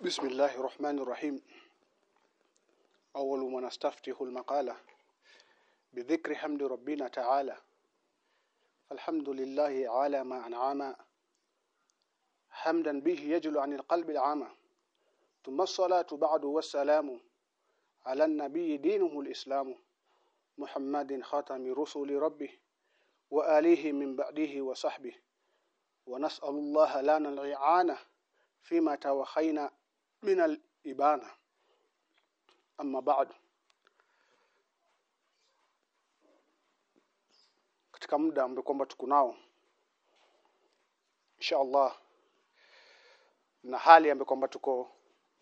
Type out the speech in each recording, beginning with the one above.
بسم الله الرحمن الرحيم. أول ما نستفتح المقالة بذكر حمد ربنا تعالى. الحمد لله على ما أنعم. حمدا به يجل عن القلب العامة ثم الصلاة بعد والسلام على النبي دينه الإسلام. محمد خاتم رسل ربه وآله من بعده وصحبه. ونسأل الله لنا الإعانة فيما توخينا. من الإبانة أما بعد katika muda ambao kwamba tuko nao insha Allah na hali ambayo kwamba tuko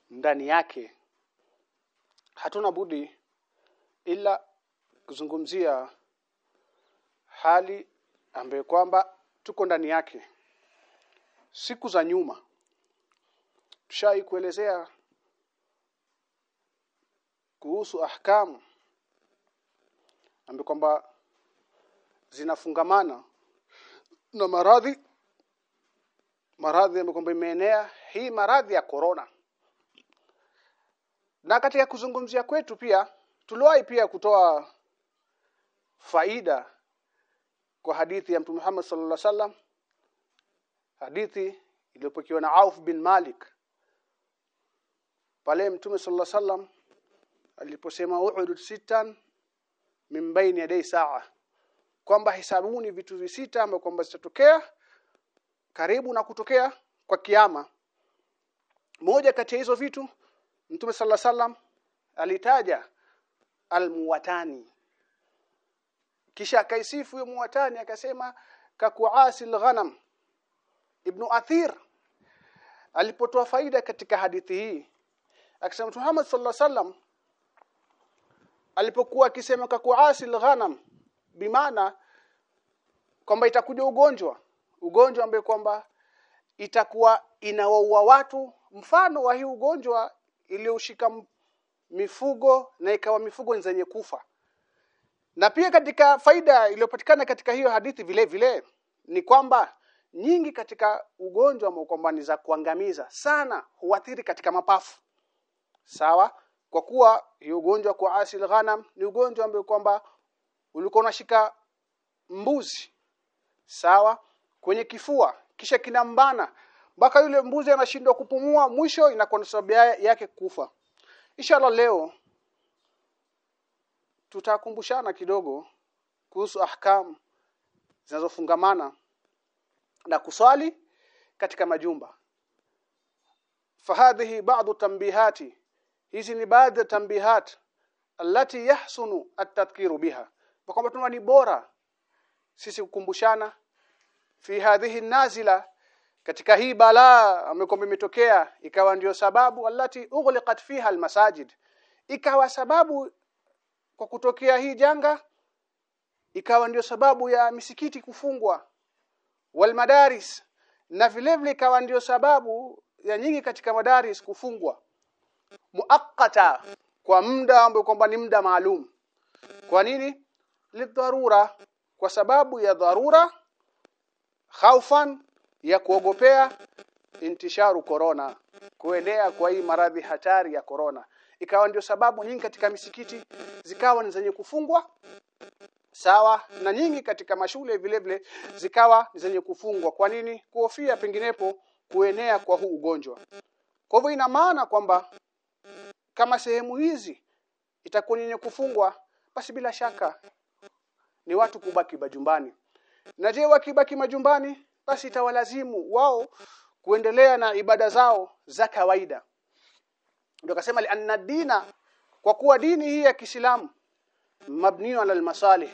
ndani yake hatuna budi ila kuzungumzia hali ambayo kwamba tuko ndani yake siku za nyuma tushai kuelezea kuhusu ahkamu. Ambapo kwamba zinafungamana na maradhi. Maradhi ambayo kwamba imeenea. Hii maradhi ya corona. Na katika kuzungumzia kwetu pia tuliwahi pia kutoa faida kwa hadithi ya Mtume Muhammad sallallahu alaihi wasallam. Hadithi iliyopokewa na Auf bin Malik pale Mtume sallallahu sallam aliposema uhudud sitan min baini yaday saa kwamba hisabuni vitu visita ambavyo kwamba zitatokea karibu na kutokea kwa kiama moja kati ya hizo vitu Mtume sallallahu salam alitaja almuwatani. Kisha akaisifu huyo muwatani akasema kakuasil ghanam ibnu Athir alipotoa faida katika hadithi hii akisema Muhammad sallallahu alaihi wasallam alipokuwa akisema kakuasil ghanam bimaana kwamba itakuja ugonjwa ugonjwa ambaye kwamba itakuwa inawaua watu. Mfano wa hii ugonjwa iliyoshika mifugo na ikawa mifugo zenye kufa. Na pia katika faida iliyopatikana katika hiyo hadithi vile vile ni kwamba nyingi katika ugonjwa ambao kwamba ni za kuangamiza sana huathiri katika mapafu sawa? Kwa kuwa hiyo ugonjwa kwa asil ghanam ni ugonjwa ambao kwamba ulikuwa unashika mbuzi. Sawa? Kwenye kifua kisha kinambana mpaka yule mbuzi anashindwa kupumua mwisho inakuwa sababu yake kufa. Inshallah leo tutakumbushana kidogo kuhusu ahkam zinazofungamana na kuswali katika majumba. Fahadhihi ba'du tambihati hizi ni baadhi ya tambihat allati yahsunu at-tadhkiru biha. Kwamba tuna ni bora sisi kukumbushana fi hadhihi nazila katika hii balaa amekomba imetokea ikawa ndiyo sababu allati ughliqat fiha almasajid. Ikawa sababu kwa kutokea hii janga ikawa ndiyo sababu ya misikiti kufungwa wal madaris na vile vile ikawa ndiyo sababu ya nyingi katika madaris kufungwa muakkata kwa muda ambao kwamba ni muda maalum. Kwa nini? Lidharura kwa sababu ya dharura khaufan ya kuogopea intisharu corona kuenea kwa hii maradhi hatari ya corona. Ikawa ndio sababu nyingi katika misikiti zikawa ni zenye kufungwa sawa na nyingi katika mashule vile vile zikawa ni zenye kufungwa. Kwa nini? Kuhofia penginepo kuenea kwa huu ugonjwa. Kwa hivyo ina maana kwamba kama sehemu hizi itakuwa yenye kufungwa basi bila shaka ni watu kubaki majumbani. Na je wakibaki majumbani basi itawalazimu wao kuendelea na ibada zao za kawaida. Ndio akasema lianna dina kwa kuwa dini hii ya Kiislamu mabniu ala almasalih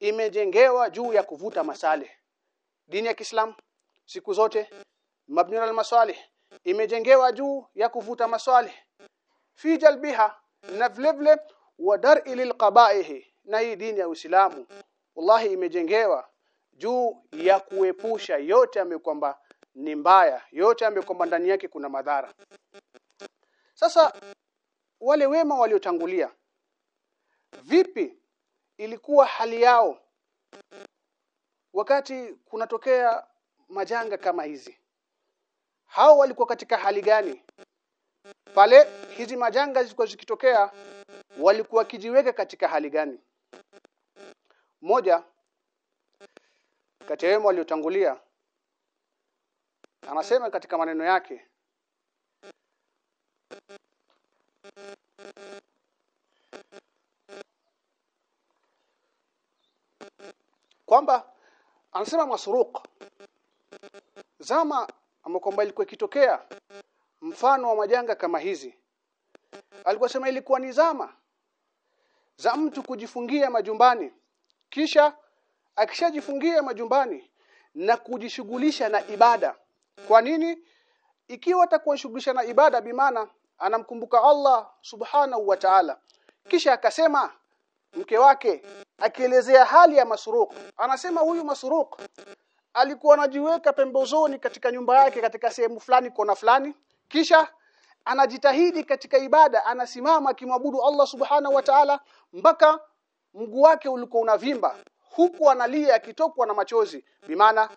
imejengewa juu ya kuvuta masalih. Dini ya Kiislamu siku zote mabniu ala almasalih imejengewa juu ya kuvuta masalih fi jalbiha na vile vile wa dar'i lilqaba'ihi na hii dini ya Uislamu. Wallahi imejengewa juu ya kuepusha yote ambayo kwamba ni mbaya yote ambayo kwamba ndani yake kuna madhara. Sasa wale wema waliotangulia vipi ilikuwa hali yao wakati kunatokea majanga kama hizi? Hao walikuwa katika hali gani pale hizi majanga zilikuwa zikitokea walikuwa kijiweka katika hali gani? Moja kati yao waliotangulia anasema katika maneno yake kwamba anasema masruq zama amekwamba ilikuwa ikitokea mfano wa majanga kama hizi. Alikuwa sema ilikuwa ni zama za mtu kujifungia majumbani kisha akishajifungia majumbani na kujishughulisha na ibada. Kwa nini? Ikiwa atakuwa shughulisha na ibada bimana anamkumbuka Allah subhanahu wa ta'ala. Kisha akasema mke wake akielezea hali ya Masruq anasema huyu Masruq alikuwa anajiweka pembezoni katika nyumba yake katika sehemu fulani kona fulani kisha anajitahidi katika ibada anasimama akimwabudu Allah subhanahu wa ta'ala mpaka mguu wake ulikuwa unavimba huku analia akitokwa na machozi. Bimaana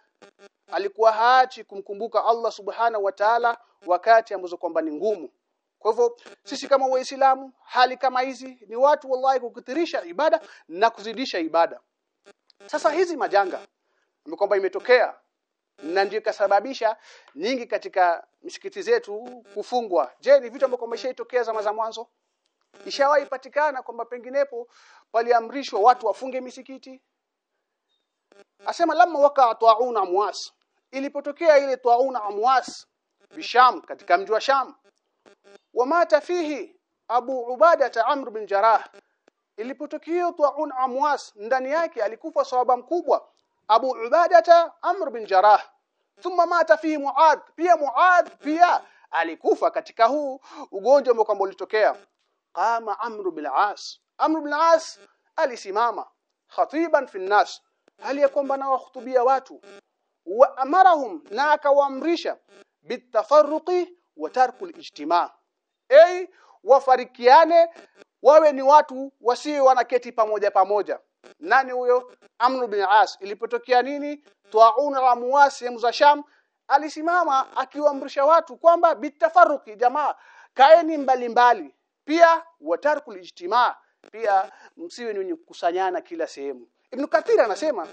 alikuwa haachi kumkumbuka Allah subhanahu wa ta'ala wakati ambazo kwamba ni ngumu. Kwa hivyo sisi kama waislamu hali kama hizi ni watu wallahi kukithirisha ibada na kuzidisha ibada. Sasa hizi majanga kwamba imetokea na ndio ikasababisha nyingi katika misikiti zetu kufungwa. Je ni vitu ambavyo imeshaitokea zama za mwanzo? Ishawahi patikana kwamba penginepo waliamrishwa watu wafunge misikiti? Asema lamma waka tauna amwas. Ilipotokea ile tauna amwas bisham katika mji wa sham. Wamata fihi abu ubada amr bin jarah ilipotokea taun amwas ndani yake alikufa sawaba mkubwa abu Ubadata amr bin jarah thumma mata fihi muad pia muad pia alikufa katika huu ugonjwa ambao ulitokea. Qama amr bin as amr bin as alisimama khatiban fi nas. Hali ya kwamba watu. Wa amarahum na akawaamrisha bitafarruqi wa tarku alijtimaa ay wafarikiane wawe ni watu wasiwe wanaketi pamoja pamoja nani huyo? Amr bin As. Ilipotokea nini? Tuaun la muasi za Sham. Alisimama akiwaamrisha watu kwamba bitafaruki jamaa kaeni mbalimbali mbali. pia watarku ijtimaa pia msiwe ni wenye kukusanyana kila sehemu. Ibn Kathir anasema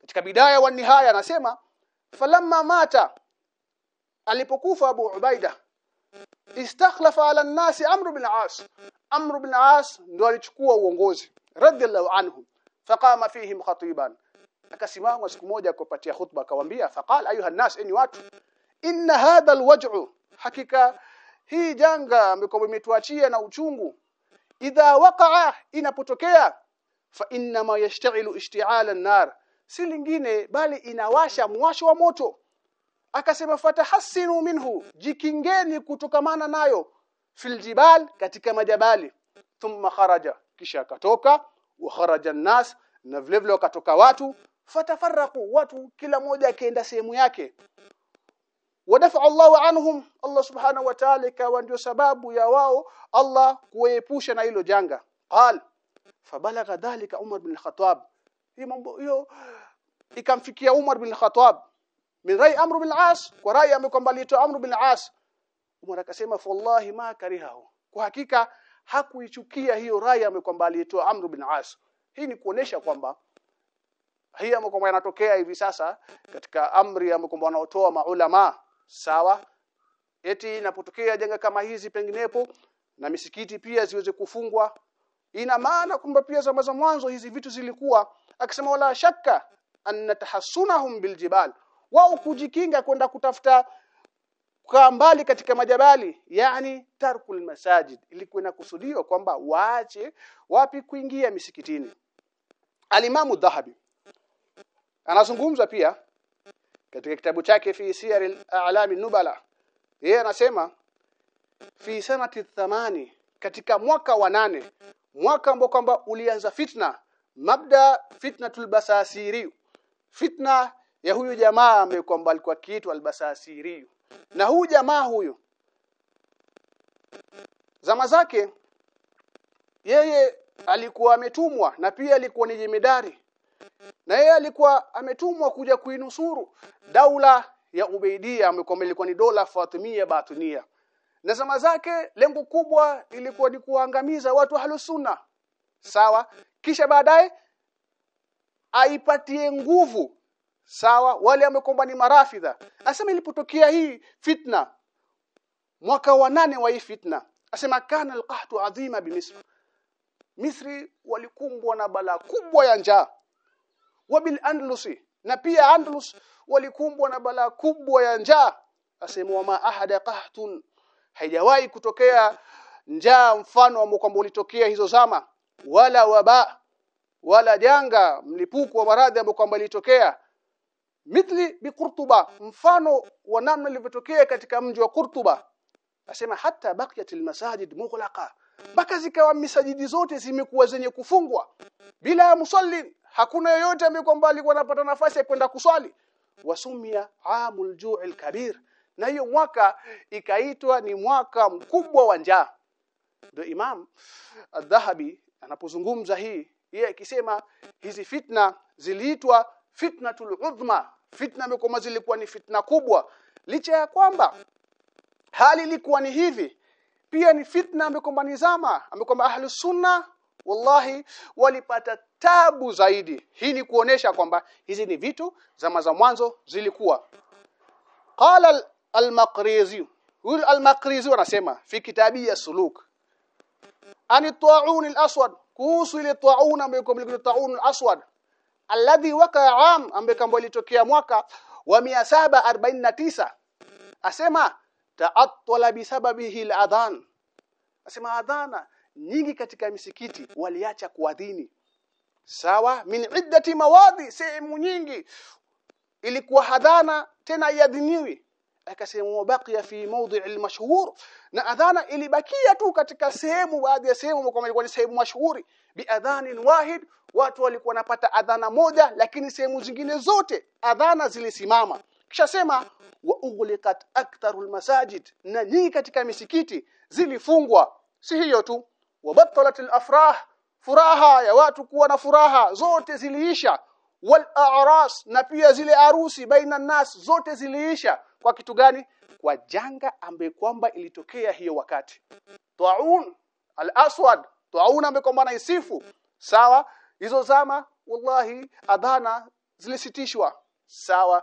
katika bidaya wa nihaya anasema falamma mata alipokufa Abu Ubaida istakhlafa ala nasi Amr bin As. Amr bin As ndo alichukua uongozi radiyallahu anhu faqama fihim khatiban. Akasimama siku moja akapatia khutba akawaambia faqala ayuha nas ini watu inna hadha alwaj'u hakika hii janga ambayo imetuachia na uchungu. Idha waqa'a inapotokea fa inna ma yashta'ilu ishti'ala an-nar si lingine bali inawasha mwasho wa moto. Akasema fatahassinu minhu jikingeni kutokamana nayo fil jibal katika majabali. Thumma kharaja kisha akatoka wa kharaja an-nas na vile vile wakatoka watu fatafaraku watu kila mmoja akaenda sehemu yake. Wadafa Allahu anhum Allah subhanahu wa ta'ala ikawa ndio sababu ya wao Allah kuepusha na hilo janga. Qal fabalagha dhalika Umar bin Khattab hii mambo hiyo ikamfikia Umar bin Khattab min rai Amr bil As kwa rai amekwamba alitoa amru bin As Umar akasema wallahi ma karihahu. Kwa hakika hakuichukia hiyo rai amekwamba alitoa Amr bin As. Hii ni kuonesha kwamba hii ambayo inatokea hivi sasa katika amri ambayo wanaotoa maulama sawa? Eti inapotokea janga kama hizi penginepo na misikiti pia ziweze kufungwa ina maana kwamba pia zama za mwanzo hizi vitu zilikuwa akisema wala shakka anna tahassunahum biljibal wao kujikinga kwenda kutafuta kwa mbali katika majabali yani tarkul masajid. Ilikuwa inakusudiwa kwamba waache wapi kuingia misikitini. Alimamu dhahabi anazungumza pia katika kitabu chake fi siyar al-a'lam nubala yeye anasema fi sanati thamani katika mwaka wa nane mwaka ambao kwamba ulianza fitna mabda fitnatul basasiri. Fitna ya huyu jamaa ambaye kwamba alikuwa kiitwa albasasiri na huu jamaa huyu zama zake yeye alikuwa ametumwa na pia alikuwa ni jemedari. Na yeye alikuwa ametumwa kuja kuinusuru daula ya Ubeidia ambayo ilikuwa ni dola Fatimia Batunia. Na zama zake lengo kubwa ilikuwa ni kuangamiza watu wa sunna sawa? Kisha baadaye aipatie nguvu sawa wale amekomba ni marafidha. Asema ilipotokea hii fitna mwaka wa nane wa hii fitna asema kana alqahtu adhima bimisr Misri. Walikumbwa na balaa kubwa ya njaa. Wabil andalusi na pia andalus walikumbwa na balaa kubwa ya njaa. Asema wama ahada qahtun haijawahi kutokea njaa mfano ambao kwamba ulitokea hizo zama. Wala waba wala janga mlipuko wa maradhi ambao kwamba ilitokea mithli biqurtuba mfano wa namna ilivyotokea katika mji wa Qurtuba. Asema hata baqiyat almasajid mughlaqa. Mpaka zikawa misajidi zote zimekuwa zenye kufungwa. Bila musallin hakuna yoyote ambaye kwamba alikuwa anapata nafasi ya kwenda kuswali. Wasumia amul ju'il kabir na hiyo mwaka ikaitwa ni mwaka mkubwa wa njaa. Ndio imam adh-dhahabi anapozungumza hii yeye akisema hizi fitna ziliitwa fitnatul udhma. Fitna imekoma zilikuwa ni fitna kubwa. Licha ya kwamba hali ilikuwa ni hivi pia ni fitna amekomba nizama amekomba ahli sunna wallahi walipata tabu zaidi. Hii ni kuonesha kwamba hizi ni vitu zama za mwanzo zilikuwa. Qala al-maqrizi huyu al-maqrizi anasema fi kitabi ya suluk ani ta'un al-aswad. Kuhusu ile ta'un ambayo ta'un al-aswad alladhi waka am ambaye kambo litokea mwaka wa 749 asema ta'attala bisababihi al-adhan. Asema adhana nyingi katika misikiti waliacha kuadhini. Sawa min iddati mawadhi sehemu nyingi ilikuwa hadhana tena iadhiniwi akasema baqiya fi mawdhi' al-mashhur na adhana ilibakia tu katika sehemu baadhi ya sehemu kama ilikuwa ni sehemu mashuhuri bi adhanin wahid watu walikuwa wanapata adhana moja lakini sehemu zingine zote adhana zilisimama. Kisha sema wa ughliqat aktharul masajid. Na nyingi katika misikiti zilifungwa. Si hiyo tu. Wabattalatil afrah furaha ya watu kuwa na furaha zote ziliisha. Wal a'ras na pia zile arusi baina nas zote ziliisha kwa kitu gani? Kwa janga ambaye kwamba ilitokea hiyo wakati. Taun al-aswad taun ambaye kwamba naisifu sawa? Hizo zama wallahi adhana zilisitishwa. Sawa?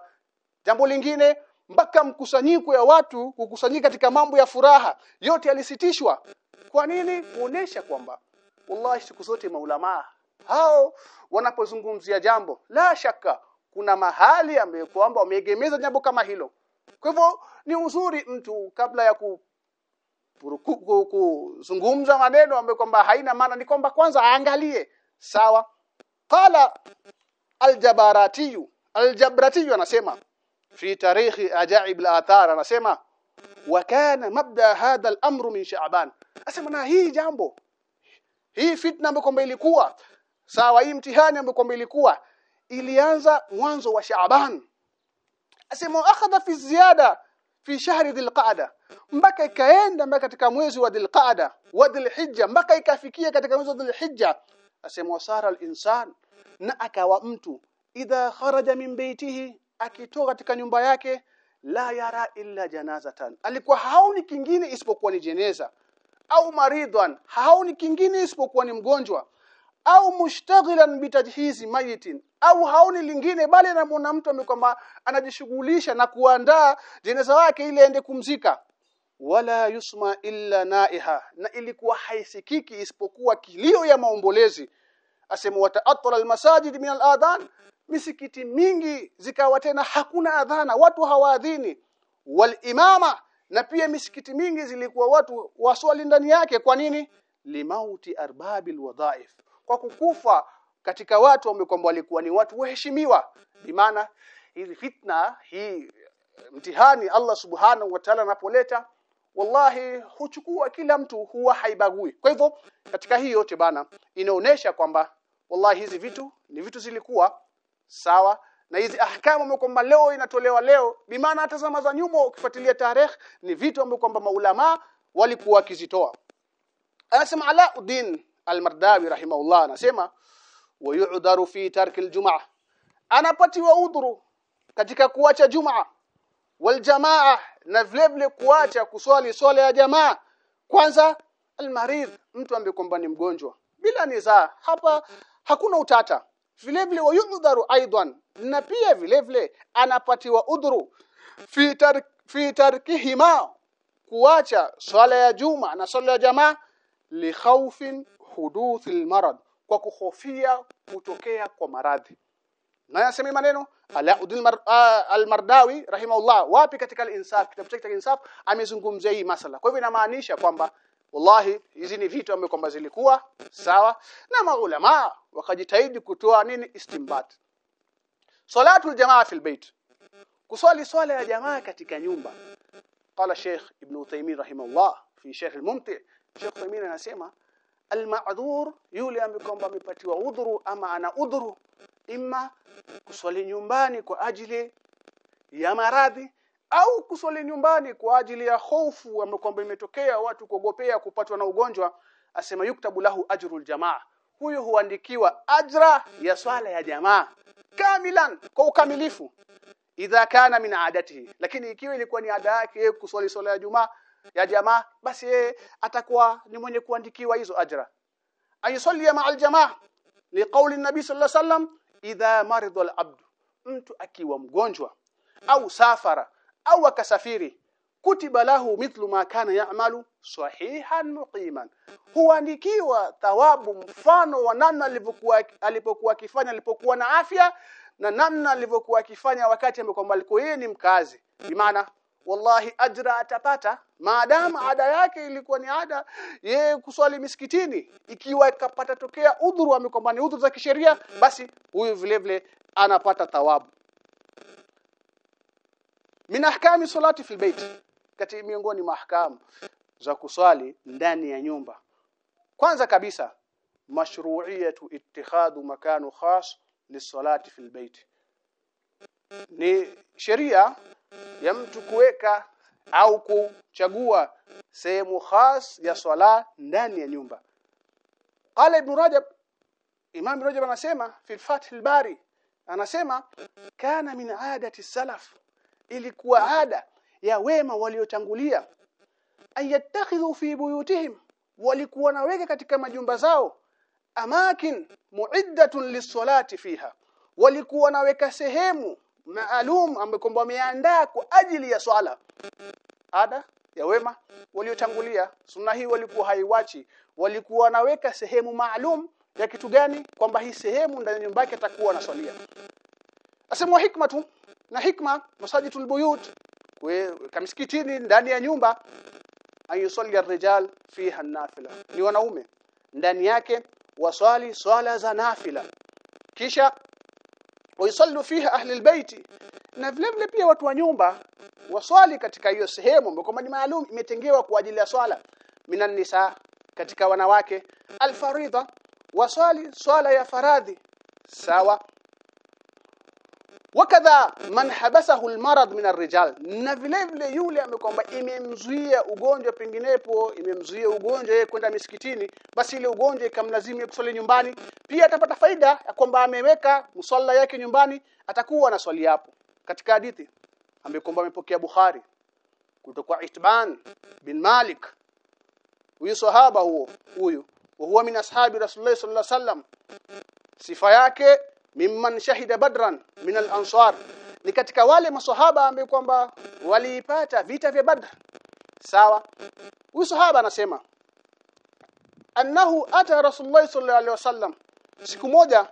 Jambo lingine mpaka mkusanyiko ya watu kukusanyika katika mambo ya furaha yote yalisitishwa. Kwa nini? Kuonesha kwamba wallahi siku zote maulama hao wanapozungumzia jambo la shaka kuna mahali ambayo kwamba wameegemeza jambo kama hilo kwa hivyo ni uzuri mtu kabla ya ku kuzungumza maneno ambayo kwamba haina maana ni kwamba kwanza aangalie. Sawa. Qala aljabarati aljabratiyu anasema fi tarikhi ajaib al-athar anasema wa kana mabda hadha al-amr min sha'ban. Asema na hii jambo hii fitna ambayo kwamba ilikuwa sawa hii mtihani ambayo kwamba ilikuwa ilianza mwanzo wa Shaaban asema akhadha fi ziyada fi shahri dhilqa'da. Mpaka ikaenda mpaka katika mwezi wa dhilqa'da wa dhilhijja mpaka ikafikia katika mwezi wa dhilhijja asema wasara al-insan na akawa mtu. Idha kharaja min baitihi akitoka katika nyumba yake la yara illa janazatan. Alikuwa haoni kingine isipokuwa ni jeneza. Au maridhan haoni kingine isipokuwa ni mgonjwa au mushtaghilan bitajhizi mayitin au haoni lingine bali anamuona mtu amekwamba anajishughulisha na kuandaa jeneza wake ili aende kumzika. Wala yusma illa naiha na ilikuwa haisikiki isipokuwa kilio ya maombolezi. Asema wataattala almasajid min aladhan misikiti mingi zikawa tena hakuna adhana watu hawaadhini. Walimama na pia misikiti mingi zilikuwa watu waswali ndani yake. Kwa nini? Limauti arbabil wadhaif kwa kukufa katika watu ambao kwamba walikuwa ni watu waheshimiwa. Bimaana hizi fitna hii mtihani Allah subhanahu wa ta'ala anapoleta wallahi huchukua kila mtu huwa haibagui. Kwa hivyo katika hii yote bana inaonesha kwamba wallahi hizi vitu ni vitu zilikuwa sawa na hizi ahkamu kwamba leo inatolewa leo bimaana hata zama za nyuma ukifuatilia tarehe ni vitu ambavyo kwamba maulama walikuwa wakizitoa. Anasema Alauddin al-Mardawi rahimahullah anasema wayu'daru fi tarki al-jum'ah anapatiwa udhuru katika kuacha jumaa. Waljamaa na vile vile kuacha kuswali swala ya jamaa. Kwanza almarid mtu ambaye kwamba ni mgonjwa. Bila nizaa hapa hakuna utata. Vile vile wayudharu aidan na pia vile vile anapatiwa udhuru. Fi fi tarkihima kuacha swala ya juma na swala ya jamaa li khawfin huduth almarad kwa kuhofia kutokea kwa maradhi. Na yasemi maneno Alauddin uh, al-Mardawi rahimahullah wapi katika al-Insaf kitabu chake cha Insaf amezungumzia hii masala. Kwa hivyo inamaanisha kwamba wallahi hizi ni vitu ambavyo kwamba zilikuwa sawa na maulama wakajitahidi kutoa nini? Istimbat. Salatul jamaa fil bait. Kuswali swala ya jamaa katika nyumba. Qala Sheikh Ibn Uthaymeen rahimahullah fi Sheikh al-Mumti. Sheikh Uthaymeen anasema al-ma'dhur yule ambaye kwamba amepatiwa udhuru ama ana udhuru imma kuswali nyumbani kwa ajili ya maradhi au kuswali nyumbani kwa ajili ya hofu ambayo kwamba imetokea watu kuogopea kupatwa na ugonjwa asema yuktabu lahu ajrul jamaa. Huyo huandikiwa ajra ya swala ya jamaa kamilan kwa ukamilifu. Idha kana min adatihi. Lakini ikiwa ilikuwa ni ada yake kuswali swala ya jumaa ya jamaa basi yeye atakuwa ni mwenye kuandikiwa hizo ajra. Ayusalli ma'al jamaa liqauli nabii sallallahu alaihi wasallam idha marida al-abd mtu akiwa mgonjwa au safara au akasafiri kutiba lahu mithlu ma kana ya'malu sahihan muqiman. Huandikiwa thawabu mfano wa namna alivyokuwa alipokuwa akifanya alipokuwa na afya na namna alivyokuwa akifanya wakati ambapo alikuwa yeye ni mkazi. Bimaana wallahi ajra atapata. Maadamu ada yake ilikuwa ni ada yeye kuswali misikitini ikiwa ikapata tokea udhuru amekwamba ni udhuru za kisheria basi huyu vile vile anapata thawabu. Min ahkami salati fil bait kati miongoni mahkamu ahkam za kuswali ndani ya nyumba. Kwanza kabisa mashru'iyatu ittikhadhu makanu khas lisalati fil bait ni sheria ya mtu kuweka au kuchagua sehemu khas ya swala ndani ya nyumba. Qala ibn rajab imam ibn rajab anasema fi fath al-bari anasema kana min adati salaf ilikuwa ada ya wema waliotangulia ayattakhidhu fi buyutihim walikuwa naweka katika majumba zao amakin muiddatun lis-salati fiha walikuwa naweka sehemu maalum ambayo kwamba wameandaa kwa ajili ya swala. Ada ya wema waliotangulia. Sunna hii walikuwa haiwachi. Walikuwa wanaweka sehemu maalum ya kitu gani kwamba hii sehemu ndani ya nyumba yake atakuwa anaswalia. Asemwa hikma tu na hikma masajidul buyut kama msikitini ndani ya nyumba ayusalli ar-rijal fiha nafila ni wanaume. Ndani yake waswali swala za nafila. Kisha waisallu fiha ahli albayti. Na vile vile pia watu wa nyumba waswali katika hiyo sehemu ambayo ni maalum imetengewa kwa ajili ya swala. Minan nisa katika wanawake. Alfaridha waswali swala ya faradhi. Sawa wakadha man habasahu almarad min arrijal. Na vile vile yule amekwamba imemzuia ugonjwa penginepo imemzuia ugonjwa yeye kwenda misikitini basi ile ugonjwa ikamlazimu kuswali nyumbani. Pia atapata faida ya kwamba ameweka musalla yake nyumbani atakuwa anaswali hapo. Katika hadithi amekwamba kwamba amepokea Bukhari kutoka Itban bin Malik. Huyu sahaba huo huyu wa huwa min ashabi Rasulullah sallallahu alaihi wasallam sifa yake mimman shahida badran min al-ansar ni katika wale maswahaba ambao kwamba waliipata vita vya Badr. Sawa? Huyu sahaba anasema annahu ata rasulullah sallallahu alaihi wasallam. Siku moja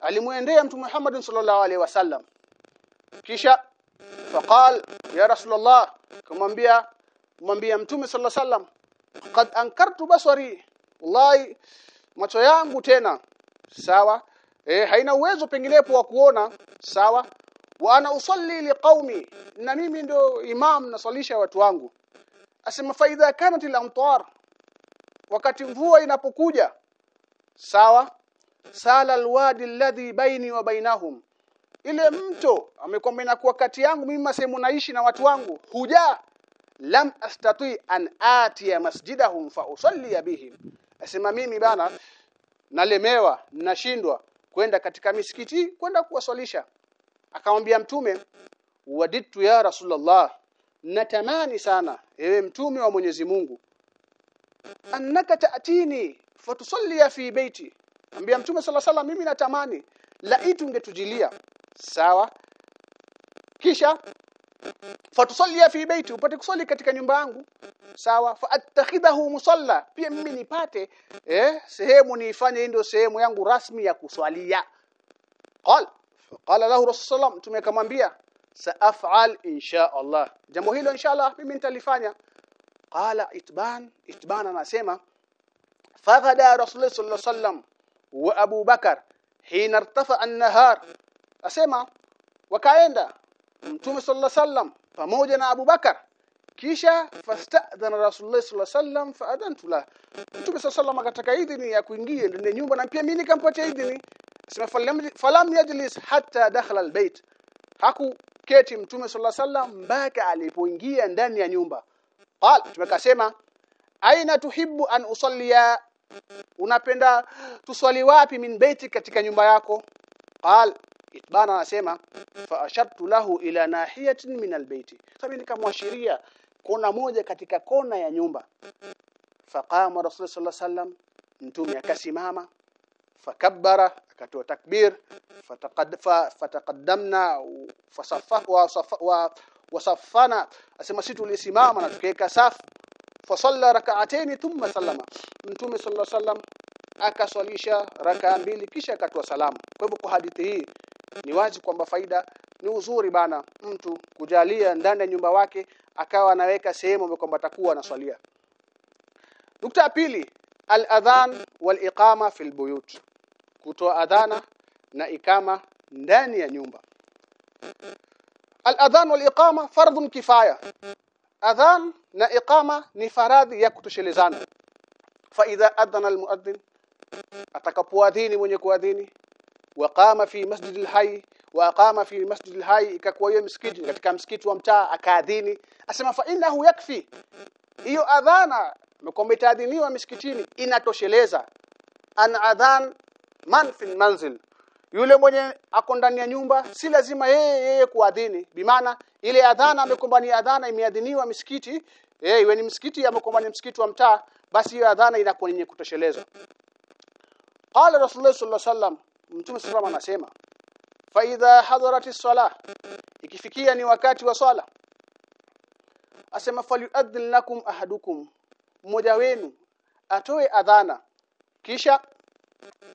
alimuendea mtume Muhammad sallallahu alaihi wasallam. Kisha faqal ya rasulullah kumwambia kumwambia mtume sallallahu alaihi wasallam qad ankartu basari. Wallahi macho yangu tena. Sawa eh haina uwezo penginepo wa kuona sawa? Wa ana usalli liqaumi na mimi ndo imam nasalisha watu wangu. Asema faidha kanat al-amtar wakati mvua inapokuja sawa? Sala alwadi alladhi baini wa bainahum. Ile mto amekwamba inakuwa kati yangu mimi sehemu naishi na watu wangu huja lam astati an atiya masjidahum fa usalli bihim. Asema mimi bana nalemewa nashindwa kwenda katika misikiti kwenda kuwaswalisha. Akamwambia mtume waditu ya rasulullah natamani sana ewe mtume wa Mwenyezi Mungu annaka taatini fatusalli fi baiti. Ambia mtume sala sala mimi natamani laitu ungetujilia sawa. Kisha fatusalli fi baiti upate kusali katika nyumba yangu sawa fa attakhidahu musalla pia mimi nipate eh sehemu niifanye ndio sehemu yangu rasmi ya kuswalia qal qala lahu rasulullah mtume akamwambia saaf'al insha Allah jambo hilo insha Allah mimi nitalifanya qala itban itban anasema faghada rasulullah sallallahu alaihi wasallam wa Abu Bakar hina irtafa an-nahar asema wakaenda mtume sallallahu wasallam pamoja na Abu Bakar. Kisha fastadhana rasulullah sallallahu alaihi wasallam faadantu la mtume sallallahu akataka idhini ya kuingia ndani nyumba na pia mimi nikampatia idhini. Sema falam, falam yajlis hatta dakhala albayt. Hakuketi mtume sallallahu alaihi wasallam mpaka alipoingia ndani ya nyumba. Qal tumekasema aina tuhibbu an usallia unapenda tuswali wapi min baiti katika nyumba yako? Qal itbana anasema fa ashartu lahu ila nahiyatin min albayti sasa nikamwashiria kona moja katika kona ya nyumba. Faqama rasul sallallahu alaihi mtume akasimama fakabbara akatoa takbir fataqaddamna fasaffa wa wasaffana asema sisi tulisimama na tukaweka safu. Fasalla rak'atayn thumma sallama. Mtume sallallahu alaihi wasallam akaswalisha raka mbili kisha akatoa salamu. Kwa hivyo kwa hadithi hii ni wazi kwamba faida ni uzuri bana mtu kujalia ndani ya nyumba wake akawa anaweka sehemu ambayo kwamba atakuwa anaswalia. Nukta ya pili al-adhan wal-iqama fil buyut. Kutoa adhana na ikama ndani ya nyumba. Al-adhan wal-iqama fardhun kifaya. Adhan na iqama ni faradhi ya kutoshelezana. Fa idha adhana al-muadhdhin atakapoadhini mwenye kuadhini waqama fi masjid al-hayy fi masjid al-hayy ikakuwa hiyo msikiti katika msikiti wa mtaa akaadhini. Asema fa innahu yakfi. Hiyo adhana kwamba itaadhiniwa msikitini inatosheleza. An adhan man fil manzil. Yule mwenye ako ndani ya nyumba si lazima yeye yeye kuadhini. Bimaana ile adhana amekumbani adhana imeadhiniwa misikiti eh iwe ni msikiti amekomba ni msikiti wa mtaa basi hiyo adhana inakuwa yenye kutosheleza. Qala rasulullah sallallahu alaihi wasallam mtume sallallahu anasema fa idha hadarat as-salah ikifikia ni wakati wa swala asema falyu'adhdhin lakum ahadukum mmoja wenu atoe adhana kisha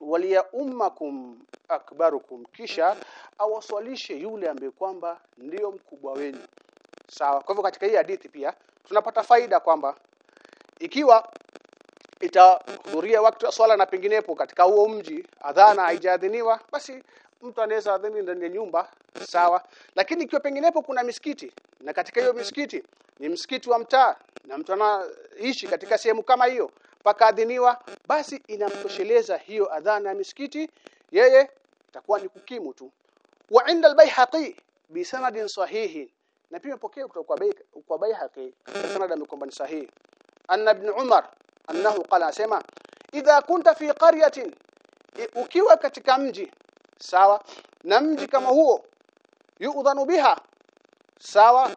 waliya ummakum akbarukum kisha awaswalishe yule ambaye kwamba ndiyo mkubwa wenu. Sawa. Kwa hivyo katika hii hadithi pia tunapata faida kwamba ikiwa itahudhuria wakati wa swala na penginepo katika huo mji adhana haijaadhiniwa basi mtu anaweza adhini ndani ya nyumba sawa. Lakini ikiwa penginepo kuna misikiti na katika hiyo misikiti ni msikiti wa mtaa na mtu anaishi katika sehemu kama hiyo paka adhiniwa basi inamtosheleza hiyo adhana ya misikiti yeye itakuwa ni kukimu tu. Wa inda albayhaqi bi sanadin sahihi na pia pokea kutoka kwa kwa baihaqi sanad amekwamba ni sahihi. Anna ibn umar annahu qala asema idha kunta fi qaryatin ukiwa katika mji sawa na mji kama huo yu'dhanu biha sawa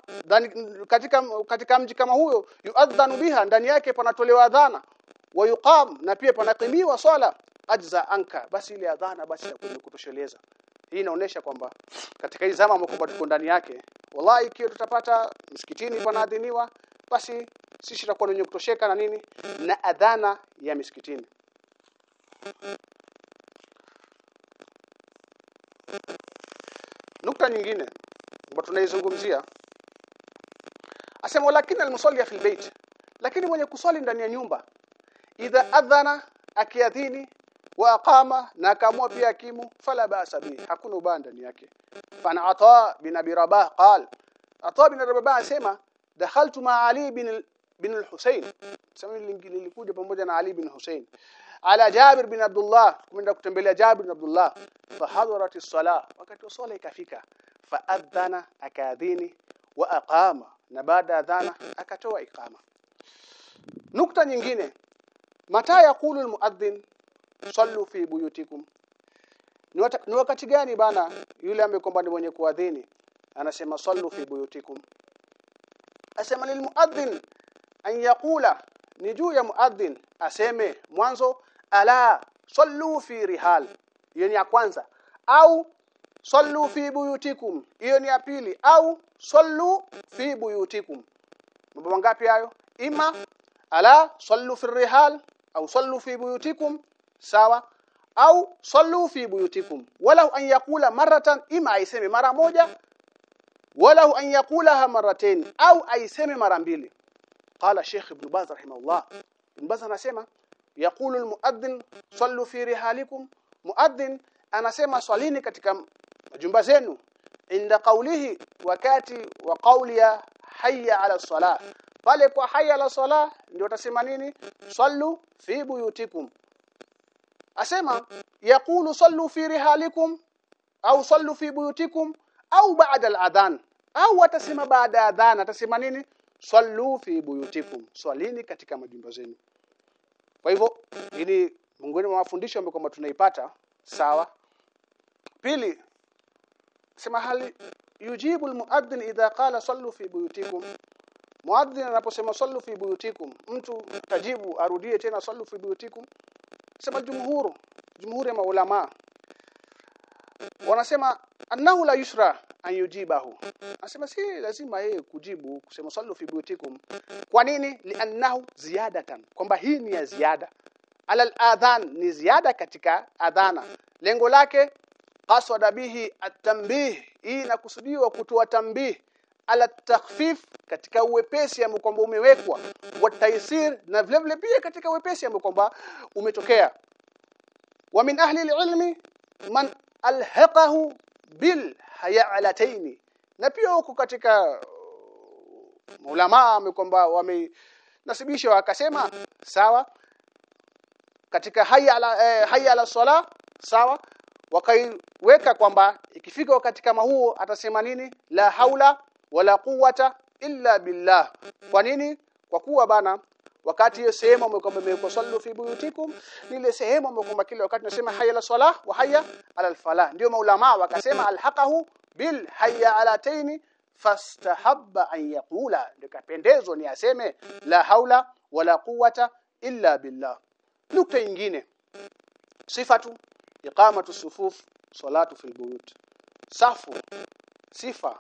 katika katika mji kama huyo yuadhanu biha ndani yake panatolewa adhana wa yuqam na pia panakimiwa swala ajza anka basi ile adhana basi kutosheleza. Hii inaonesha kwamba katika hii zama ambapo tuko ndani yake wallahi ikiwa tutapata msikitini panaadhiniwa basi sisi tutakuwa wenye kutosheka na nini? Na adhana ya misikitini. Nukta nyingine ambayo tunaizungumzia asema lakini almusalli fi albayt lakini mwenye kuswali ndani ya nyumba idha adhana akiadhini wa aqama na akaamua pia akimu fala ba'sa bi hakuna ubaya ndani yake. Fana ata bin abi rabah qal. Ata bin rabah asema dakhaltu ma ali bin bin al-husayn sema nilikuja pamoja na ali bin husayn ala jabir bin abdullah kwenda kutembelea jabir bin abdullah fahadarat as-salah wakati swala ikafika faadhana akadhini wa aqama na baada adhana akatoa iqama nukta nyingine mata yaqulu almuadhdhin sallu fi buyutikum ni wakati gani bana yule amekomba ni mwenye kuadhini anasema sallu fi buyutikum asema lilmuadhin an yaqula ni juu ya muadhin aseme mwanzo ala sallu fi rihal. Hiyo ni ya kwanza. Au sallu fi buyutikum. Hiyo ni ya pili. Au sallu fi buyutikum. Mambo mangapi hayo? Ima ala sallu fi rihal au sallu fi buyutikum. Sawa. Au sallu fi buyutikum. Walau an yaqula maratan ima aiseme mara moja. Walau an yaqulaha marratain au aiseme mara mbili qala Sheikh Ibn Baz rahimahullah Ibn Baz anasema yaqulu almuadhdhin sallu fi rihalikum muadhdhin anasema swalini katika majumba zenu inda qawlihi wakati wa qawli ya hayya ala salah pale kwa hayya ala salah ndio utasema nini sallu fi buyutikum asema yaqulu sallu fi rihalikum au sallu fi buyutikum au ba'da al-adhan au atasema baada adhan atasema nini sallu fi buyutikum. Swalini katika majumba zenu. Kwa hivyo ili miongoni mwa mafundisho ambayo kwamba tunaipata sawa. Pili sema hali yujibu almuadhdhin idha qala sallu fi buyutikum. Muadhdhin anaposema sallu fi buyutikum mtu tajibu arudie tena sallu fi buyutikum. Sema jumhuru jumhuri ya maulama wanasema annahu la yusra an yujibahu. Anasema si lazima yeye kujibu kusema sallu fi buyutikum. Kwa nini? Liannahu ziyadatan kwamba hii ni ya ziada. Ala adhan ni ziada katika adhana. Lengo lake qaswada bihi at-tanbih hii inakusudiwa kutoa tambih ala takhfif katika uwepesi ambao kwamba umewekwa. Wa taisir na vile vile pia katika uwepesi ambao kwamba umetokea. Wa min ahli ilmi man alhaqahu bil hayalataini. Na pia huko katika ulama kwamba wamenasibisha wakasema sawa katika haya ala eh, hayya ala sala sawa wakaiweka kwamba ikifika wakati kama huo atasema nini? La haula wala quwata illa billah. Kwa nini? Kwa kuwa bana wakati hiyo sehemu ambayo kwamba sallu fi buyutikum lile ile sehemu ambayo kwamba kila wakati nasema hayya ala wa hayya ala alfalah. Ndio maulama wakasema alhaqahu bil hayya ala taini fastahabba an yaqula. Ndikapendezwa ni aseme la haula wala quwata illa billah. Nukta nyingine sifatu iqamatu sufuf salatu fil buyut. Safu sifa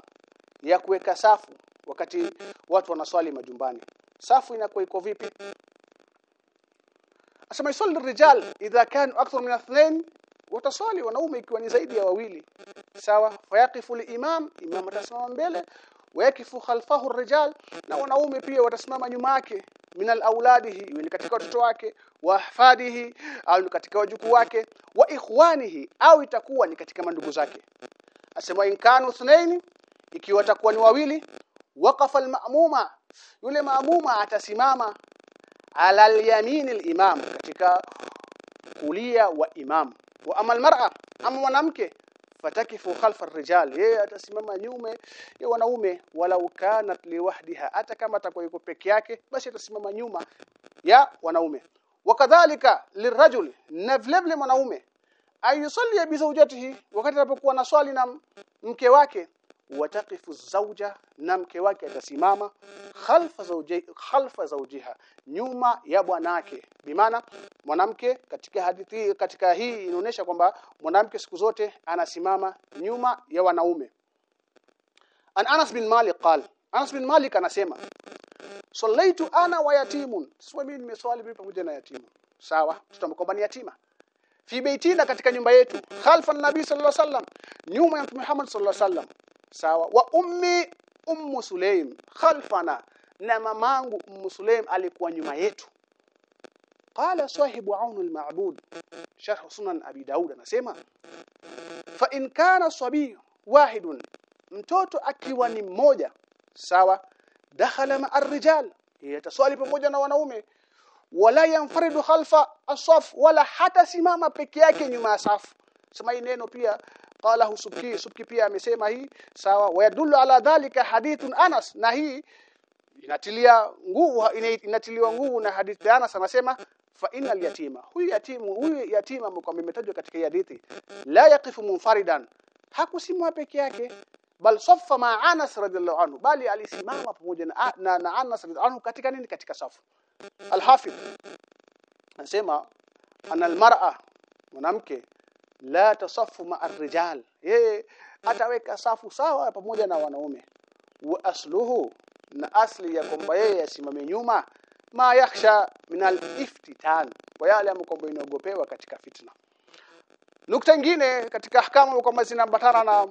ya kuweka safu wakati watu wanaswali majumbani safu inakuwa iko vipi? Asema yusalli rijal idha kanu akthar min athnain. Wataswali wanaume ikiwa ni zaidi ya wawili. Sawa? Fayaqifu imam imam atasimama mbele. Wayakifu khalfahu rijal na wanaume pia watasimama nyuma yake. Minal auladihi iwe katika watoto wake. Wa ahfadihi au katika wajukuu wake. Wa ikhwanihi au itakuwa ni katika mandugu zake. Asema in kanu ithnain ikiwa watakuwa ni wawili. Waqafa almamuma yule maamuma atasimama ala yaminil alimam katika kulia wa imam. Wa amal mar'a ama mwanamke fatakifu khalfa rijal yeye atasimama nyume ya wanaume walau kanat liwahdiha. Hata kama atakuwa yuko peke yake basi atasimama nyuma ya wanaume. Wakadhalika lirajul na vile vile mwanaume ayusalli bi zawjatihi wakati anapokuwa na swali na mke wake wataqifu zauja na mke wake atasimama khalfa zawji khalfa zawjiha nyuma ya bwanake. Bimaana mwanamke katika hadithi katika hii inaonyesha kwamba mwanamke siku zote anasimama nyuma ya wanaume. An Anas bin Malik qal Anas bin Malik anasema sallaitu ana wa yatimun. Sio mimi nimeswali mimi pamoja na yatimu sawa tutamkomba ni yatima. Fi baitina katika nyumba yetu khalfa nabii sallallahu alaihi wasallam nyuma ya mtume Muhammad sallallahu alaihi wasallam sawa. Wa ummi ummu sulaim khalfana. Na mamangu ummu sulaim alikuwa nyuma yetu. Qala sahibu aun al-ma'bud sharh sunan abi daud anasema fa in kana sabi wahidun. Mtoto akiwa ni mmoja sawa dakhala ma ar-rijal. Yataswali pamoja na wanaume. Wala yanfaridu khalfa as-saf wala hata simama peke yake nyuma ya safu. Sema neno pia qala subki subki pia amesema hii sawa. Wayadullu ala dhalika hadithun Anas. Na hii inatilia nguvu inatiliwa nguvu na hadithi ya Anas. Anasema fa innal yatima huyu yatimu huyu yatima mko imetajwa katika hadithi la yaqifu munfaridan hakusimama peke yake bal saffa ma Anas radhiallahu anhu bali alisimama pamoja na, na, na Anas radhiallahu anhu katika nini? Katika safu. al-Hafidh anasema ana almar'a mwanamke la tasaffu ma ar-rijal. Yeye ataweka safu sawa pamoja na wanaume. Wa asluhu na asli ya kwamba yeye asimame nyuma. Ma yakhsha min al-iftitan kwa yale ambayo inaogopewa katika fitna. Nukta nyingine katika ahkamu kwamba zinaambatana na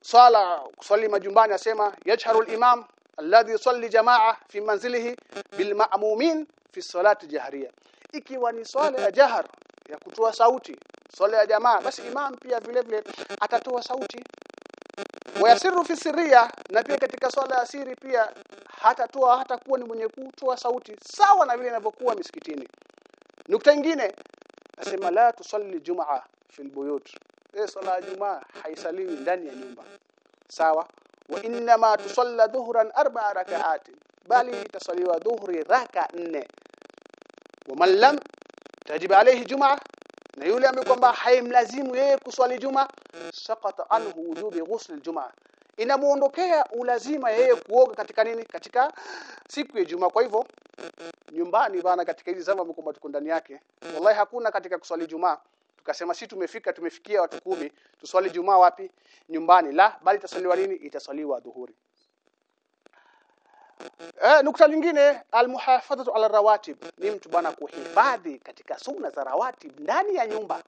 swala kuswali majumbani asema yajharu al-imam alladhi yusalli jamaa fi manzilihi bil ma'mumin fi salati jahriya. Ikiwa ni swala ya jahar ya kutoa sauti. Swala ya jamaa. Basi imam pia vile vile atatoa sauti. Wayasiru fi sirriya na pia katika swala ya siri pia hatatoa hata kuwa ni mwenye kutoa sauti sawa na vile inavyokuwa misikitini. Nukta nyingine nasema la tusalli jumaa fil buyut. Eh swala ya jumaa haisaliwi ndani ya nyumba. Sawa? Wa inna ma tusalla dhuhran arba'a raka'at bali tasaliwa dhuhri raka nne. Wa man lam tajib alayhi jumaa na kwamba haimlazimu yeye kuswali juma sakata anhu wujubi ghusl aljuma. Inamuondokea ulazima yeye kuoga katika nini? Katika siku ya juma. Kwa hivyo nyumbani bana katika hizi zama mkomba tuko ndani yake wallahi hakuna katika kuswali juma. Tukasema si tumefika tumefikia watu kumi. Tuswali juma wapi? Nyumbani. La bali itaswaliwa nini? Itaswaliwa dhuhuri Eh, nukta nyingine almuhafadhatu ala rawatib. Ni mtu bwana kuhifadhi katika sunna za rawatib ndani ya nyumba.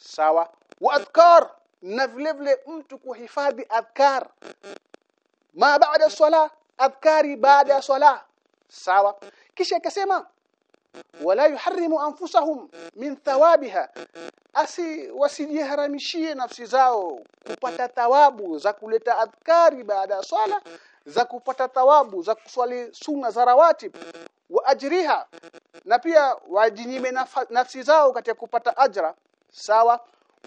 Sawa? Wa adhkar. Na vile vile mtu kuhifadhi adhkar. Ma baada swala adhkari baada ya swala sawa? Kisha akasema wala yuharrimu anfusahum min thawabiha. Asi wasijiharamishie nafsi zao kupata thawabu za kuleta adhkari baada ya swala za kupata thawabu za kuswali sunna za rawatib wa ajriha na pia wajinyime nafsi zao katika kupata ajra. Sawa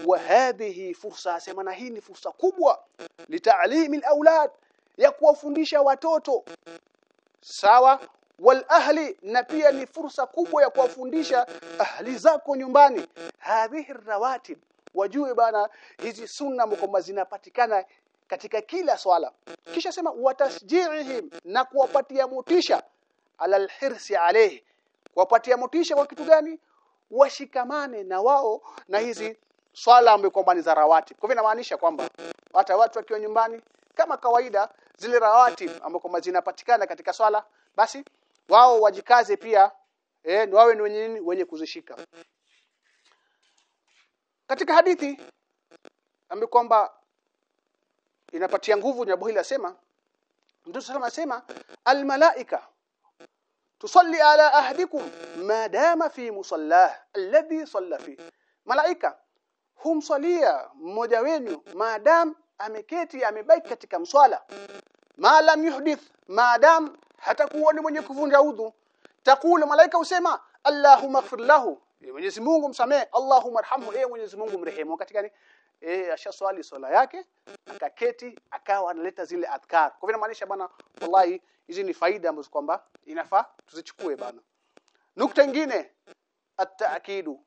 wa hadhihi fursa sema na hii ni fursa kubwa litaalimi alawlad ya kuwafundisha watoto. Sawa wal ahli na pia ni fursa kubwa ya kuwafundisha ahli zako nyumbani. Hadhihi rawatib wajue bana hizi sunna mko zinapatikana katika kila swala. Kisha sema watasjihim na kuwapatia motisha. Alal hirsi alayhi. Kuwapatia motisha kwa kitu gani? Washikamane na wao na hizi swala ambayo kwamba ni za rawati kwa hivyo inamaanisha kwamba hata watu wakiwa nyumbani kama kawaida zile rawati ambazo kwamba zinapatikana katika swala basi wao wajikaze pia eh ni wawe ni wenye wenye kuzishika. Katika hadithi ambayo kwamba inapatia nguvu jambo hili asema Mtume sallallahu asema almalaika tusalli ala ahdikum madama fi musallah alladhi salla fi. Malaika humsalia mmoja wenu maadam ameketi amebaki katika mswala. Ma lam yuhdith maadam hatakuwa ni mwenye kuvunja udhu. Takulu malaika usema allahumma ighfir lahu. Mwenyezi Mungu msamee Allahumma arhamhu. Eh Mwenyezi Mungu mrehemu. Katika ni eh ashaswali swala yake akaketi akawa analeta zile adhkar. Kwa hivyo inamaanisha bana wallahi hizi ni faida ambazo kwamba inafaa tuzichukue bana nukta nyingine at-ta'kidu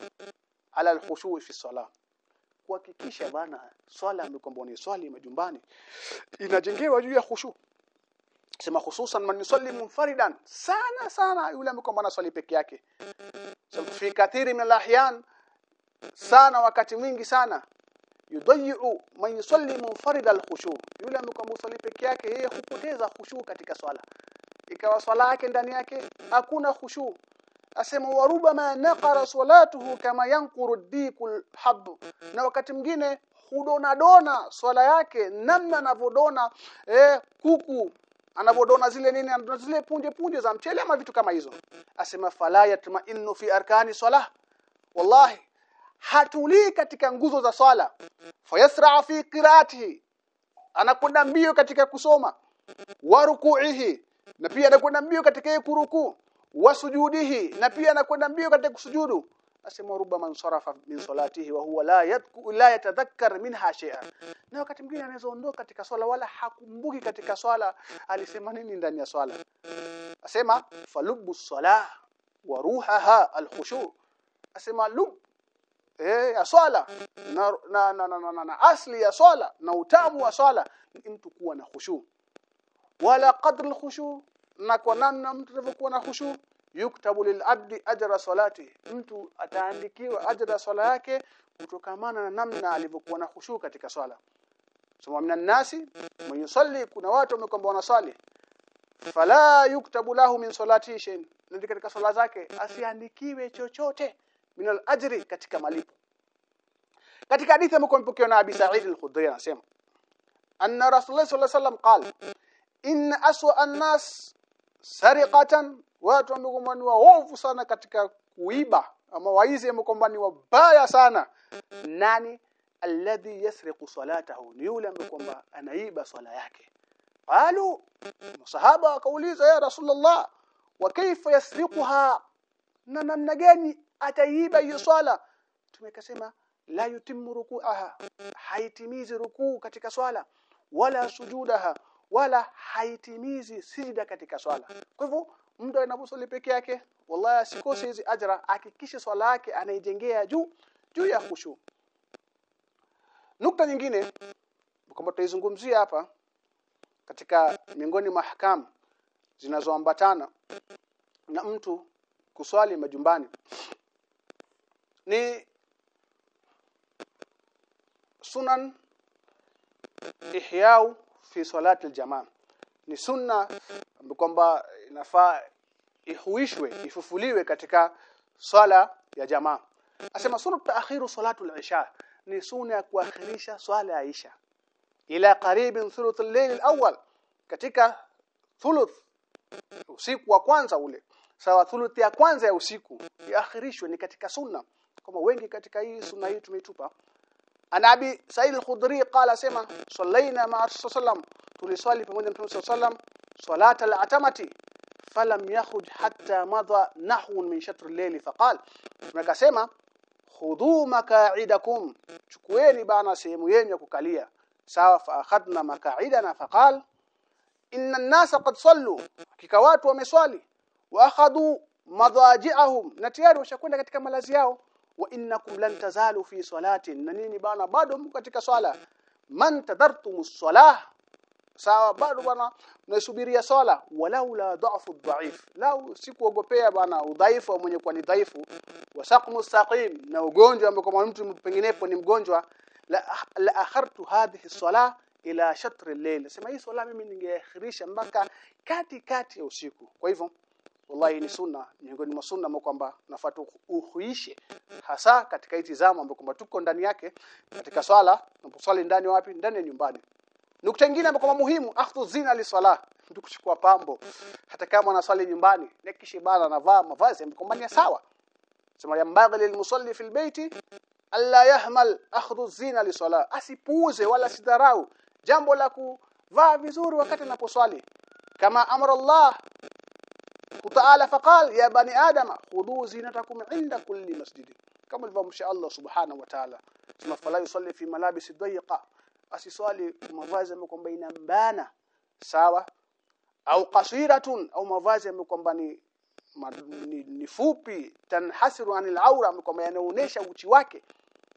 ala al-khushu' fi salah kuhakikisha bana swala amekwamba ni swali majumbani inajengewa juu ya khushu. Sema hususan man yusalli munfaridan sana sana yule amekwamba anaswali peke yake. So, fi kathiri min al-ahyan sana wakati mwingi sana yudayu man yusalli munfarid alkhushu. Yule amekwamba usali peke yake yeye hupoteza khushu katika swala. Ikawa swala yake ndani yake hakuna khushu. Asema warubama naqara salatuhu kama yanquru dikul hab na wakati mwingine hudona dona swala yake namna anavodona eh, kuku. Anavodona zile nini? Zile punje punje za mchele ama vitu kama hizo. Asema fala yatma'innu fi arkani salah. Wallahi hatulii katika nguzo za swala. Fayasra fi qiraatihi. Anakwenda mbio katika kusoma. Wa ruku'ihi. Na pia anakwenda mbio katika kuruku wa sujudihi. Na pia anakwenda mbio katika kusujudu. Asema rubama ansarafa min salatihi wa huwa la yadku la yatadhakkar minha shay'a. Na wakati mwingine anaweza ondoka katika swala wala hakumbuki katika swala. Alisema nini ndani ya swala? Asema falubu salah wa ruhaha alkhushu. Asema lub eh ya swala. Na na, na, na, na, na, asli ya swala na utamu wa swala ni mtu kuwa na khushu. Wala qadr al-khushu na kwa namna mtu anavyokuwa na khushu yuktabu lilabdi ajra salati. Mtu ataandikiwa ajra swala yake kutokamana na namna alivyokuwa na khushu katika swala. Soma minan nasi mwenye kuna watu wamekwamba wanasali fala yuktabu lahu min salati shay ndio katika swala zake asiandikiwe chochote min al-ajri katika malipo. Katika hadithi ambayo mpokewa na Abi Sa'id al-Khudri anasema anna Rasulullah sallallahu alaihi wasallam qala in aswa an-nas sariqatan watu ambao ni waovu sana katika kuiba ama waizi ambao ni wabaya sana. Nani? Alladhi yasriqu salatahu ni yule ambaye kwamba anaiba swala yake. Qalu masahaba wakauliza ya rasulullah wa kaifa yasriquha? Na namna gani ataiba hiyo swala. Tumekasema la yutimmu ruku'aha. Haitimizi rukuu katika swala wala sujudaha wala haitimizi sijda katika swala. Kwa hivyo mtu anaposali peke yake. Wallahi asikose hizi ajra hakikishe swala yake anaijengea juu juu ya khushu. Nukta nyingine kwamba tutaizungumzia hapa katika miongoni mahakam zinazoambatana na mtu kuswali majumbani ni sunan ihyau fi salati aljamaa ni sunna kwamba inafaa ihuishwe ifufuliwe katika swala ya jamaa. Asema sunna taakhiru salatu al-isha ni sunna ya kuakhirisha swala ya isha. Ila qaribin thuluth al-layl al-awwal. Katika thuluth usiku wa kwanza ule. Sawa thuluth ya kwanza ya usiku iakhirishwe ni katika sunna kama wengi katika hii sunna hii tumeitupa. Ana abi al-khudri qala sema sallaina ma'a sallam. Tuliswali pamoja na mtume sallam salata al-atamati falam yakhruj hatta madha nahwun min shatr al-layl faqal tumekasema khudhu maka'idakum chukueni bana sehemu yenu ya kukalia. Sawa fa akhadna maka'idana faqal inna an-nasa qad sallu. Hakika watu wameswali wa akhadhu madhaji'ahum. Na tayari washakwenda katika malazi yao wa innakum lan tazalu fi salatin na nini bana bado mko katika swala. Man tadartumus salah sawa bado bana mnasubiria swala. Walaula dha'fu dhaif lau sikuogopea bana udhaifu mwenye kwa ni dhaifu. Wasaqmu saqim na ugonjwa ambao mtu penginepo ni mgonjwa. La, la akhartu hadhihi salah ila shatr al-layl. Sema hii swala mimi ningeakhirisha mpaka kati kati ya usiku. Kwa hivyo wallahi ni sunna. Miongoni mwa sunna kwamba nafatu uhuishe hasa katika hizi zama ambapo kwamba tuko ndani yake katika swala tunaposwali ndani wapi? Ndani ya nyumbani. Nukta nyingine ambayo muhimu akhdhu zina li swala mtu kuchukua pambo. Hata kama anaswali nyumbani nekishi bana anavaa mavazi ambayo ni sawa. Sema yambaghi lilmusalli fil baiti alla yahmal akhdhu zina li swala asipuuze wala sidharau jambo la kuvaa vizuri wakati anaposwali. Kama amara Allah ta'ala faqal ya bani adama khudhu zinatakum inda kulli masjid. Kama alivyomsha Allah subhanahu wa ta'ala. Sema fala yusalli fi malabis dayiqa asiswali mavazi ambayo kwamba inambana sawa? Au qasiratun au mavazi ambayo ni ni fupi. Tanhasiru anil awra kwamba yanaonesha uchi wake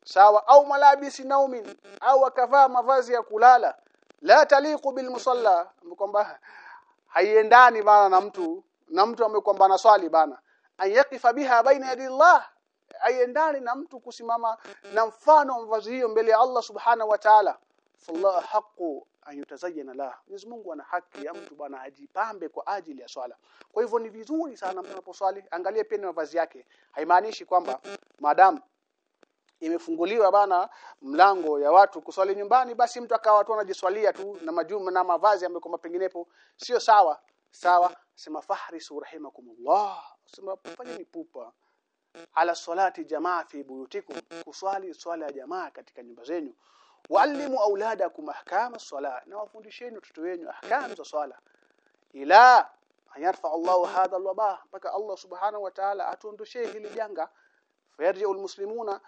sawa? Au malabisi naumin au akavaa mavazi ya kulala. La taliqu bil musalla kwamba haiendani bana na mtu na mtu ambaye kwamba anaswali bana ayakifa biha baina yadillah ayendani na mtu kusimama na mfano mvazi hiyo mbele ya Allah subhanahu wa ta'ala. Fallahu haqu an yutazayyana la Mwenyezi Mungu ana haki ya mtu bana ajipambe kwa ajili ya swala. Kwa hivyo ni vizuri sana mtu anaposwali angalie pia mavazi yake. Haimaanishi kwamba madam imefunguliwa bana mlango ya watu kuswali nyumbani basi mtu akawa watu anajiswalia tu na majuma na mavazi ambayo kwamba penginepo sio sawa sawa sema fahrisu rahimakumullah. Sema fanyeni pupa ala salati jamaa fi buyutikum. Kuswali swala ya jamaa katika nyumba zenu. Walimu auladakum ahkama swala na wafundisheni watoto wenu ahkam za swala. Ila ayarfa Allah hadha alwaba mpaka Allah subhanahu wa ta'ala atuondoshee hili janga. Fayarji'u almuslimuna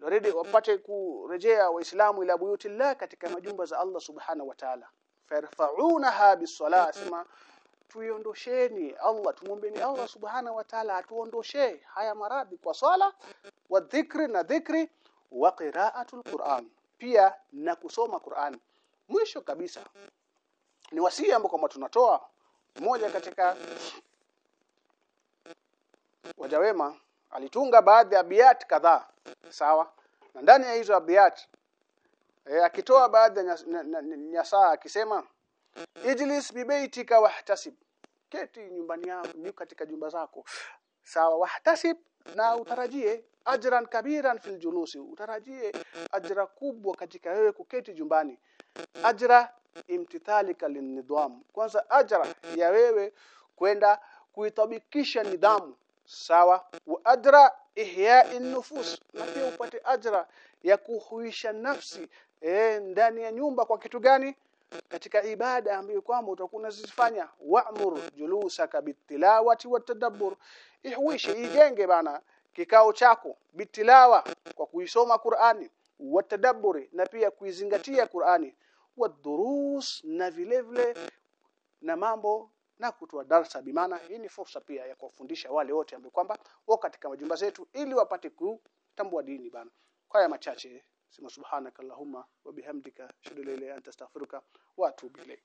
waridi wapate kurejea waislamu ila buyutillah katika majumba za Allah subhanahu wa ta'ala. Farfa'unaha bisalah sema tuiondosheni Allah tumwombeni Allah subhana wa ta'ala atuondoshe haya maradhi kwa swala wa dhikri na dhikri wa qira'atul Qur'an pia na kusoma Qur'an. Mwisho kabisa ni wasii ambao kama tunatoa mmoja katika wajawema alitunga baadhi ya biat kadhaa sawa? Na ndani ya hizo abiyat e, akitoa baadhi ya nyasaa akisema ijlis bibaitika wahtasib. Keti nyumbani yako katika jumba zako. Sawa wahtasib na utarajie ajran kabiran fil julusi utarajie ajra kubwa katika wewe kuketi jumbani. Ajra imtithalika linidham kwanza ajra ya wewe kwenda kuitabikisha nidhamu. Sawa wa ajra ihya'i nufus. Na pia upate ajra ya kuhuisha nafsi e, ndani ya nyumba kwa kitu gani katika ibada ambayo kwamba utakuwa unazifanya wa'mur julusaka bitilawati watadabbur ihwishi ijenge bana kikao chako bitilawa kwa kuisoma Qur'ani watadabburi na pia kuizingatia Qur'ani wadurus na vile vile na mambo na kutoa darsa. Bimaana hii ni fursa pia ya kuwafundisha wale wote ambao kwamba wako katika majumba zetu ili wapate kutambua dini bana. Kwa haya machache sema subhanakallahumma wa bihamdika shudulele anta astaghfiruka wa atubu ilayk